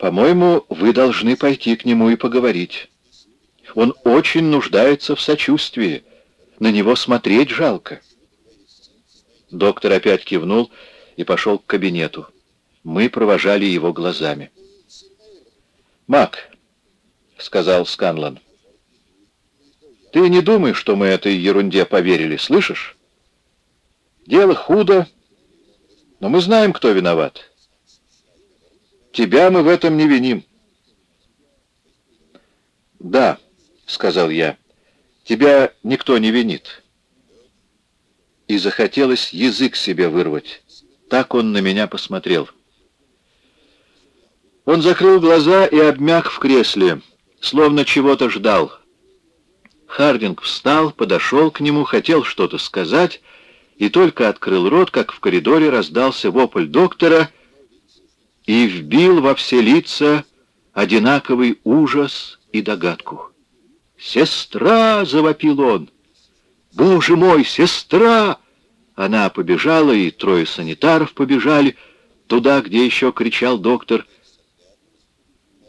По-моему, вы должны пойти к нему и поговорить. Он очень нуждается в сочувствии. На него смотреть жалко. Доктор опять кивнул и пошел к кабинету. Мы провожали его глазами. «Мак», — сказал Сканлан, — «ты не думай, что мы этой ерунде поверили, слышишь? Дело худо, но мы знаем, кто виноват. Тебя мы в этом не виним. Да, сказал я, тебя никто не винит. И захотелось язык себе вырвать. Так он на меня посмотрел. Он закрыл глаза и обмяк в кресле, словно чего-то ждал. Хардинг встал, подошел к нему, хотел что-то сказать, и только открыл рот, как в коридоре раздался вопль доктора — и вбил во все лица одинаковый ужас и догадку. «Сестра!» — завопил он. «Боже мой, сестра!» Она побежала, и трое санитаров побежали туда, где еще кричал доктор.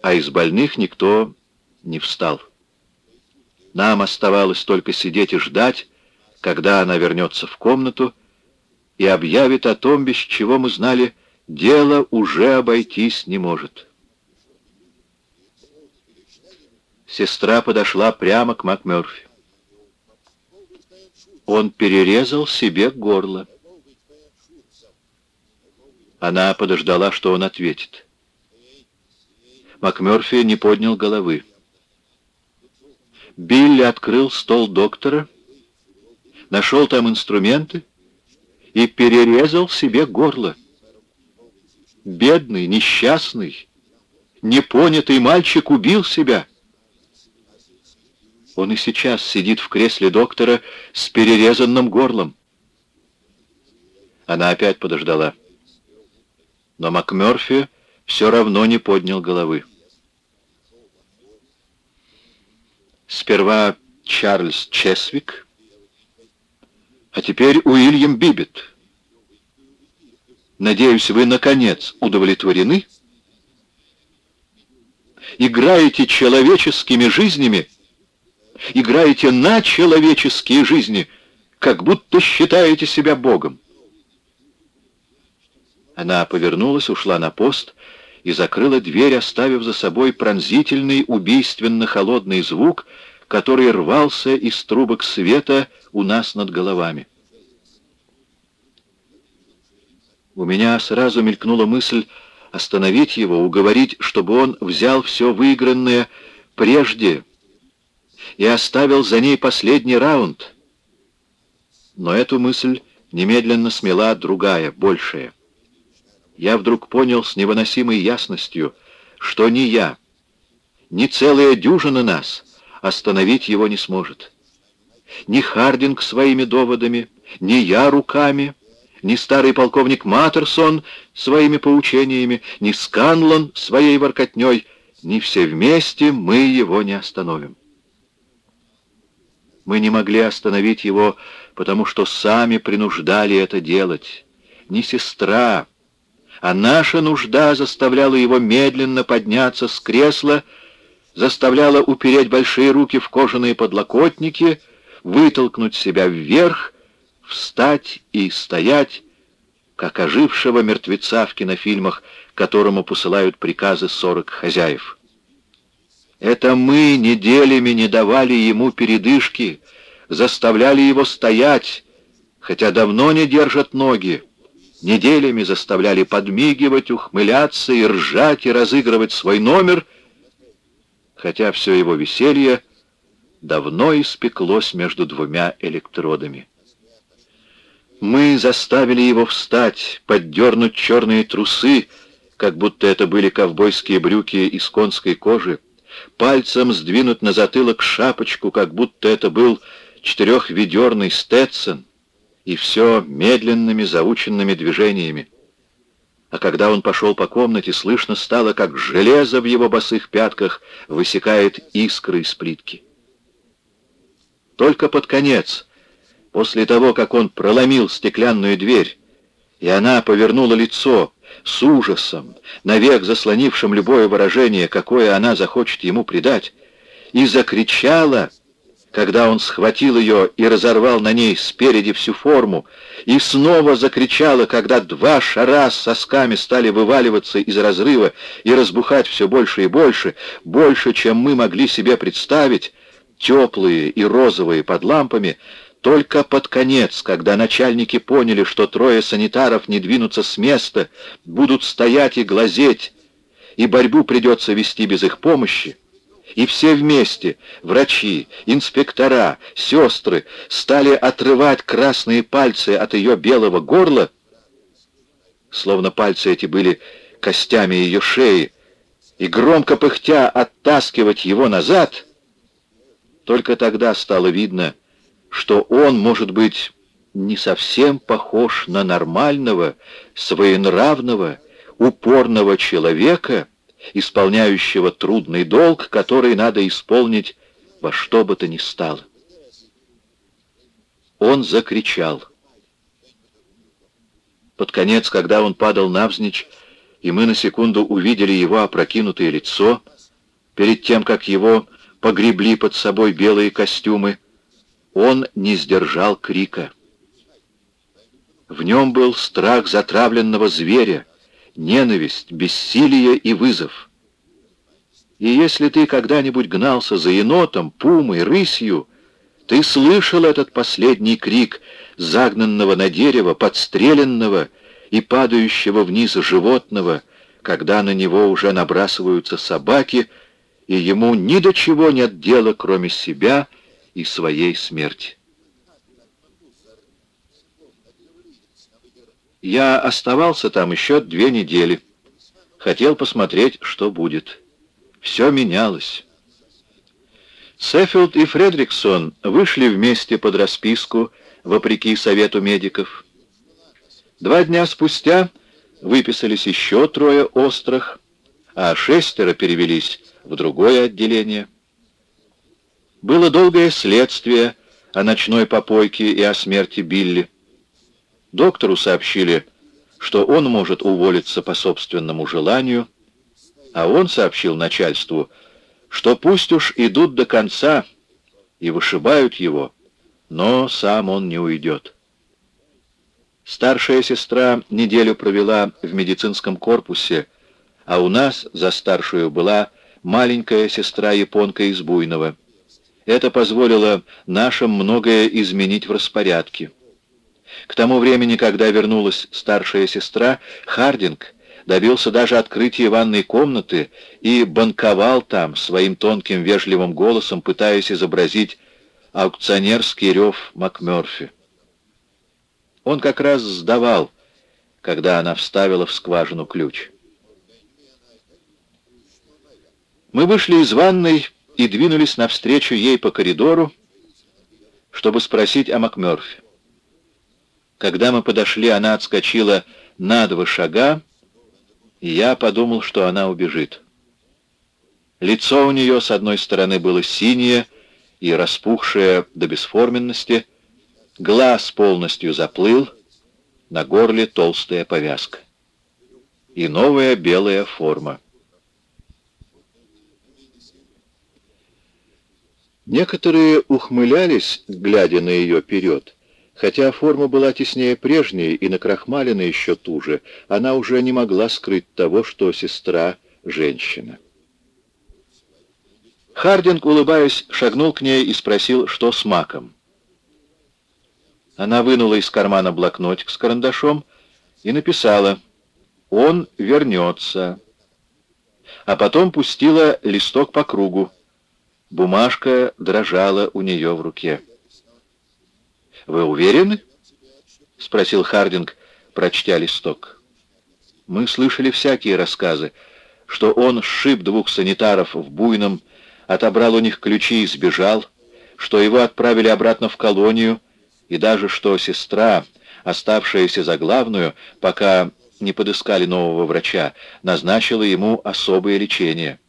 А из больных никто не встал. Нам оставалось только сидеть и ждать, когда она вернется в комнату и объявит о том, без чего мы знали, дело уже обойтись не может. Сестра подошла прямо к МакМёрфи. Он перерезал себе горло. Она подождала, что он ответит. МакМёрфи не поднял головы. Билли открыл стол доктора, нашел там инструменты и перерезал себе горло. Бедный, несчастный, непонятый мальчик убил себя. Он и сейчас сидит в кресле доктора с перерезанным горлом. Она опять подождала. Но МакМёрфи все равно не поднял головы. Сперва Чарльз Чесвик, а теперь Уильям Бибет. Надеюсь, вы, наконец, удовлетворены? Играете человеческими жизнями, играете на человеческие жизни, как будто считаете себя Богом. Она повернулась, ушла на пост и закрыла дверь, оставив за собой пронзительный, убийственно-холодный звук, который рвался из трубок света у нас над головами. У меня сразу мелькнула мысль остановить его, уговорить, чтобы он взял все выигранное прежде и оставил за ней последний раунд. Но эту мысль немедленно смела другая, большая. Я вдруг понял с невыносимой ясностью, что ни я, ни целая дюжина нас остановить его не сможет. Ни Хардинг своими доводами, ни я руками — ни старый полковник Маттерсон своими поучениями, ни Сканлон своей воркотней, ни все вместе мы его не остановим. Мы не могли остановить его, потому что сами принуждали это делать. Не сестра, а наша нужда заставляла его медленно подняться с кресла, заставляла упереть большие руки в кожаные подлокотники, вытолкнуть себя вверх встать и стоять, как ожившего мертвеца в кинофильмах, которому посылают приказы сорок хозяев. Это мы неделями не давали ему передышки, заставляли его стоять, хотя давно не держат ноги, неделями заставляли подмигивать, ухмыляться и ржать и разыгрывать свой номер, хотя все его веселье давно испеклось между двумя электродами. Мы заставили его встать, поддернуть черные трусы, как будто это были ковбойские брюки из конской кожи, пальцем сдвинуть на затылок шапочку, как будто это был четырехведерный Стетсон, и все медленными заученными движениями. А когда он пошел по комнате, слышно стало, как железо в его босых пятках высекает искры из плитки. Только под конец После того, как он проломил стеклянную дверь, и она повернула лицо, с ужасом, навек заслонившим любое выражение, какое она захочет ему придать, и закричала, когда он схватил ее и разорвал на ней спереди всю форму, и снова закричала, когда два шара с сосками стали вываливаться из разрыва и разбухать все больше и больше, больше, чем мы могли себе представить, теплые и розовые под лампами, только под конец, когда начальники поняли, что трое санитаров не двинутся с места, будут стоять и глазеть, и борьбу придется вести без их помощи, и все вместе, врачи, инспектора, сестры, стали отрывать красные пальцы от ее белого горла, словно пальцы эти были костями ее шеи, и громко пыхтя оттаскивать его назад, только тогда стало видно, что он, может быть, не совсем похож на нормального, своенравного, упорного человека, исполняющего трудный долг, который надо исполнить во что бы то ни стало. Он закричал. Под конец, когда он падал навзничь, и мы на секунду увидели его опрокинутое лицо, перед тем, как его погребли под собой белые костюмы, он не сдержал крика. В нем был страх затравленного зверя, ненависть, бессилие и вызов. И если ты когда-нибудь гнался за енотом, пумой, рысью, ты слышал этот последний крик загнанного на дерево, подстреленного и падающего вниз животного, когда на него уже набрасываются собаки, и ему ни до чего нет дела, кроме себя — и своей смерти. Я оставался там еще две недели. Хотел посмотреть, что будет. Все менялось. Сеффилд и Фредриксон вышли вместе под расписку, вопреки совету медиков. Два дня спустя выписались еще трое острых, а шестеро перевелись в другое отделение. Было долгое следствие о ночной попойке и о смерти Билли. Доктору сообщили, что он может уволиться по собственному желанию, а он сообщил начальству, что пусть уж идут до конца и вышибают его, но сам он не уйдет. Старшая сестра неделю провела в медицинском корпусе, а у нас за старшую была маленькая сестра-японка из Буйного. Это позволило нашим многое изменить в распорядке. К тому времени, когда вернулась старшая сестра, Хардинг добился даже открытия ванной комнаты и банковал там своим тонким вежливым голосом, пытаясь изобразить аукционерский рев МакМёрфи. Он как раз сдавал, когда она вставила в скважину ключ. Мы вышли из ванной и двинулись навстречу ей по коридору, чтобы спросить о МакМёрфи. Когда мы подошли, она отскочила на два шага, и я подумал, что она убежит. Лицо у нее с одной стороны было синее и распухшее до бесформенности, глаз полностью заплыл, на горле толстая повязка и новая белая форма. Некоторые ухмылялись, глядя на ее вперед. Хотя форма была теснее прежней и накрахмалена еще туже, она уже не могла скрыть того, что сестра — женщина. Хардинг, улыбаясь, шагнул к ней и спросил, что с маком. Она вынула из кармана блокнотик с карандашом и написала «Он вернется», а потом пустила листок по кругу. Бумажка дрожала у нее в руке. «Вы уверены?» — спросил Хардинг, прочтя листок. «Мы слышали всякие рассказы, что он сшиб двух санитаров в Буйном, отобрал у них ключи и сбежал, что его отправили обратно в колонию, и даже что сестра, оставшаяся за главную, пока не подыскали нового врача, назначила ему особое лечение».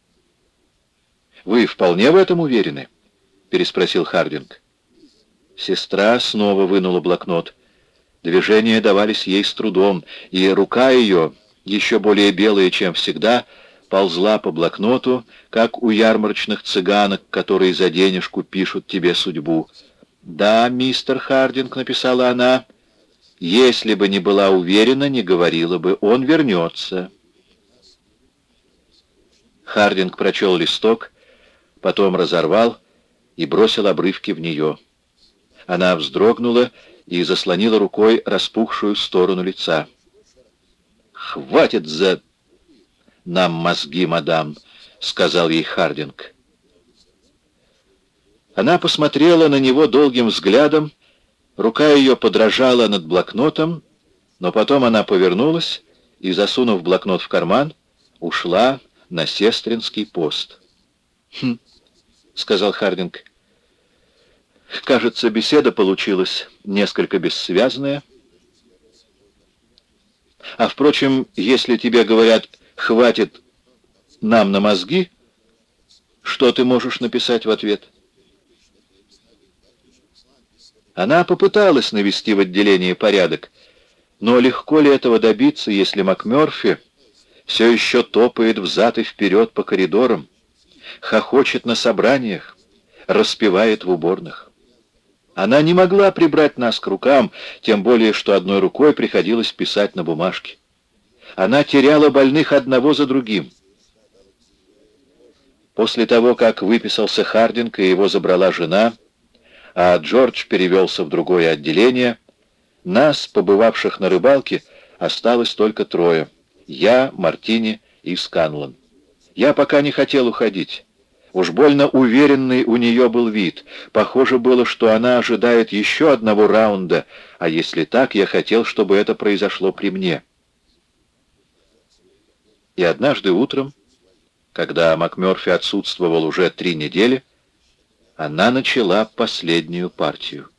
«Вы вполне в этом уверены?» — переспросил Хардинг. Сестра снова вынула блокнот. Движения давались ей с трудом, и рука ее, еще более белая, чем всегда, ползла по блокноту, как у ярмарочных цыганок, которые за денежку пишут тебе судьбу. «Да, мистер Хардинг», — написала она, — «если бы не была уверена, не говорила бы, он вернется». Хардинг прочел листок, потом разорвал и бросил обрывки в нее. Она вздрогнула и заслонила рукой распухшую сторону лица. «Хватит за нам мозги, мадам», — сказал ей Хардинг. Она посмотрела на него долгим взглядом, рука ее подражала над блокнотом, но потом она повернулась и, засунув блокнот в карман, ушла на сестринский пост. «Хм», — сказал Хардинг, — «кажется, беседа получилась несколько бессвязная». А, впрочем, если тебе говорят «хватит нам на мозги», что ты можешь написать в ответ?» Она попыталась навести в отделении порядок, но легко ли этого добиться, если МакМёрфи все еще топает взад и вперед по коридорам, хохочет на собраниях, распевает в уборных? Она не могла прибрать нас к рукам, тем более, что одной рукой приходилось писать на бумажке. Она теряла больных одного за другим. После того, как выписался Хардинг и его забрала жена, а Джордж перевелся в другое отделение, нас, побывавших на рыбалке, осталось только трое. Я, Мартини и Сканлан. Я пока не хотел уходить. Уж больно уверенный у нее был вид. Похоже было, что она ожидает еще одного раунда, а если так, я хотел, чтобы это произошло при мне. И однажды утром, когда МакМёрфи отсутствовал уже три недели, она начала последнюю партию.